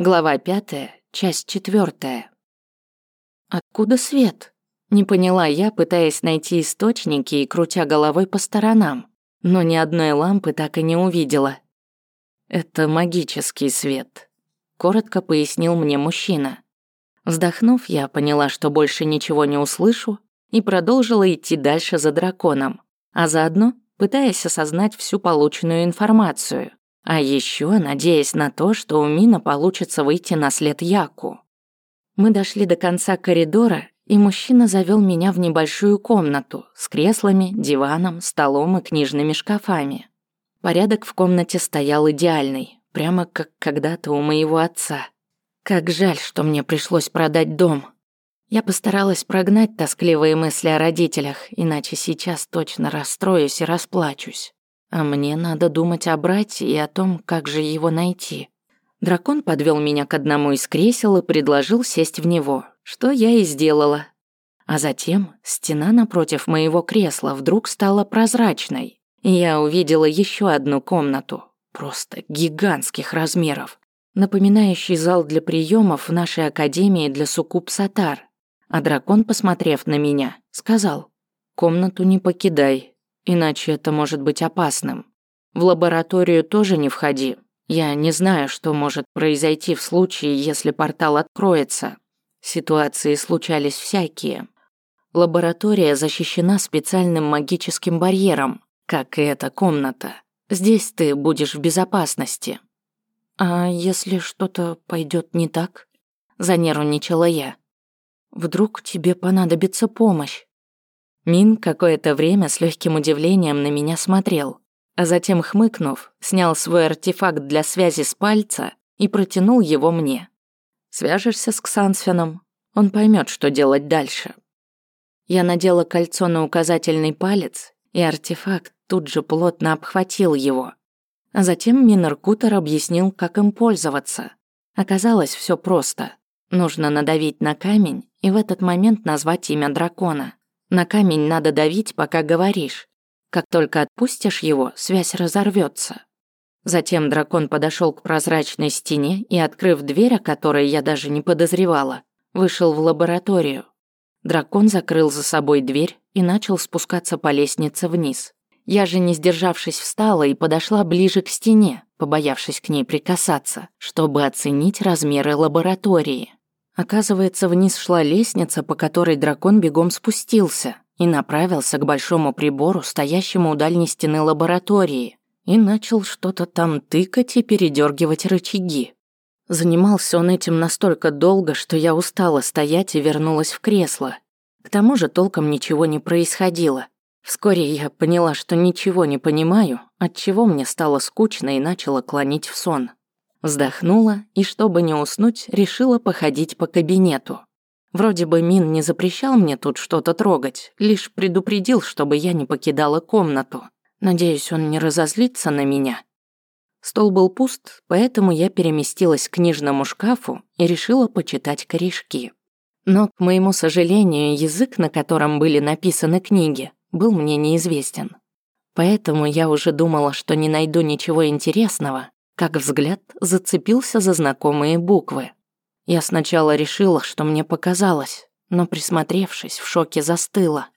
Глава пятая, часть четвертая. Откуда свет? Не поняла я, пытаясь найти источники и крутя головой по сторонам, но ни одной лампы так и не увидела. Это магический свет, коротко пояснил мне мужчина. Вздохнув, я поняла, что больше ничего не услышу, и продолжила идти дальше за драконом, а заодно пытаясь осознать всю полученную информацию. А еще надеясь на то, что у Мина получится выйти на след Яку. Мы дошли до конца коридора, и мужчина завел меня в небольшую комнату с креслами, диваном, столом и книжными шкафами. Порядок в комнате стоял идеальный, прямо как когда-то у моего отца. Как жаль, что мне пришлось продать дом. Я постаралась прогнать тоскливые мысли о родителях, иначе сейчас точно расстроюсь и расплачусь. А мне надо думать о брате и о том, как же его найти. Дракон подвел меня к одному из кресел и предложил сесть в него, что я и сделала. А затем стена напротив моего кресла вдруг стала прозрачной, и я увидела еще одну комнату, просто гигантских размеров, напоминающий зал для приемов в нашей академии для суккуб-сатар. А дракон, посмотрев на меня, сказал, «Комнату не покидай, Иначе это может быть опасным. В лабораторию тоже не входи. Я не знаю, что может произойти в случае, если портал откроется. Ситуации случались всякие. Лаборатория защищена специальным магическим барьером, как и эта комната. Здесь ты будешь в безопасности. А если что-то пойдет не так? Занервничала я. Вдруг тебе понадобится помощь. Мин какое-то время с легким удивлением на меня смотрел, а затем, хмыкнув, снял свой артефакт для связи с пальца и протянул его мне. «Свяжешься с Ксансфеном, он поймет, что делать дальше». Я надела кольцо на указательный палец, и артефакт тут же плотно обхватил его. А затем Минер Кутер объяснил, как им пользоваться. Оказалось, все просто. Нужно надавить на камень и в этот момент назвать имя дракона. На камень надо давить, пока говоришь. Как только отпустишь его, связь разорвется. Затем дракон подошел к прозрачной стене и, открыв дверь, о которой я даже не подозревала, вышел в лабораторию. Дракон закрыл за собой дверь и начал спускаться по лестнице вниз. Я же, не сдержавшись, встала и подошла ближе к стене, побоявшись к ней прикасаться, чтобы оценить размеры лаборатории. Оказывается, вниз шла лестница, по которой дракон бегом спустился и направился к большому прибору, стоящему у дальней стены лаборатории, и начал что-то там тыкать и передергивать рычаги. Занимался он этим настолько долго, что я устала стоять и вернулась в кресло. К тому же толком ничего не происходило. Вскоре я поняла, что ничего не понимаю, отчего мне стало скучно и начала клонить в сон. Вздохнула и, чтобы не уснуть, решила походить по кабинету. Вроде бы Мин не запрещал мне тут что-то трогать, лишь предупредил, чтобы я не покидала комнату. Надеюсь, он не разозлится на меня. Стол был пуст, поэтому я переместилась к книжному шкафу и решила почитать корешки. Но, к моему сожалению, язык, на котором были написаны книги, был мне неизвестен. Поэтому я уже думала, что не найду ничего интересного, как взгляд зацепился за знакомые буквы. Я сначала решила, что мне показалось, но присмотревшись, в шоке застыла.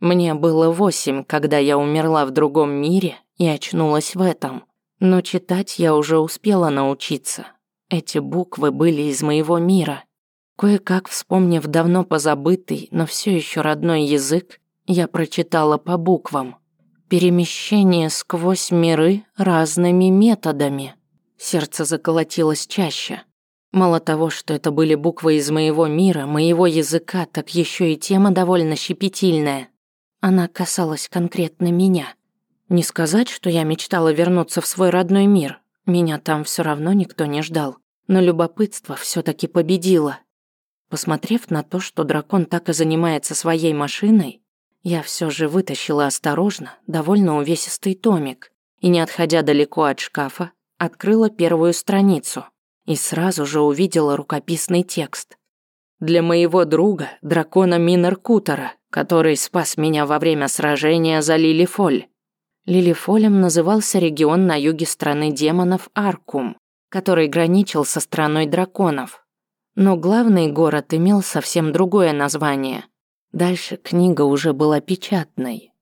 Мне было восемь, когда я умерла в другом мире и очнулась в этом. Но читать я уже успела научиться. Эти буквы были из моего мира. Кое-как вспомнив давно позабытый, но все еще родной язык, я прочитала по буквам. Перемещение сквозь миры разными методами. Сердце заколотилось чаще. Мало того, что это были буквы из моего мира, моего языка, так еще и тема довольно щепетильная. Она касалась конкретно меня. Не сказать, что я мечтала вернуться в свой родной мир. Меня там все равно никто не ждал. Но любопытство все таки победило. Посмотрев на то, что дракон так и занимается своей машиной, я все же вытащила осторожно довольно увесистый томик и, не отходя далеко от шкафа, открыла первую страницу и сразу же увидела рукописный текст. Для моего друга, дракона Минеркутера, который спас меня во время сражения за Лилифоль. Лилифолем назывался регион на юге страны демонов Аркум. который граничил со страной драконов. Но главный город имел совсем другое название. Дальше книга уже была печатной.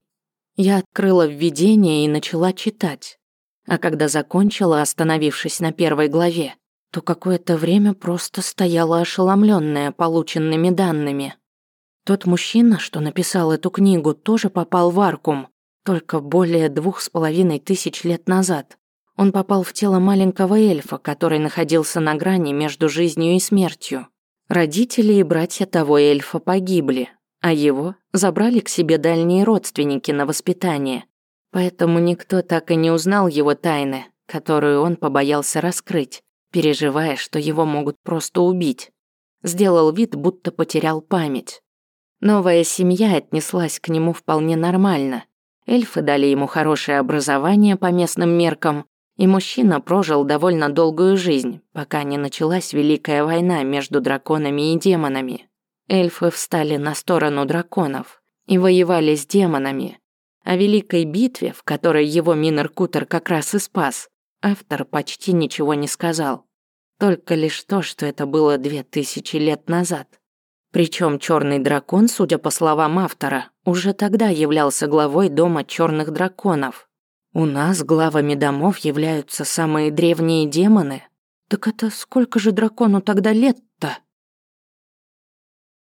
Я открыла введение и начала читать. А когда закончила, остановившись на первой главе, то какое-то время просто стояла ошеломленная полученными данными. Тот мужчина, что написал эту книгу, тоже попал в Аркум, только более двух с половиной тысяч лет назад. Он попал в тело маленького эльфа, который находился на грани между жизнью и смертью. Родители и братья того эльфа погибли, а его забрали к себе дальние родственники на воспитание. Поэтому никто так и не узнал его тайны, которую он побоялся раскрыть, переживая, что его могут просто убить. Сделал вид, будто потерял память. Новая семья отнеслась к нему вполне нормально. Эльфы дали ему хорошее образование по местным меркам, и мужчина прожил довольно долгую жизнь, пока не началась Великая война между драконами и демонами. Эльфы встали на сторону драконов и воевали с демонами. О Великой битве, в которой его Минер Кутер как раз и спас, автор почти ничего не сказал. Только лишь то, что это было две тысячи лет назад. Причем черный дракон, судя по словам автора, уже тогда являлся главой дома черных драконов. У нас главами домов являются самые древние демоны. Так это сколько же дракону тогда лет-то?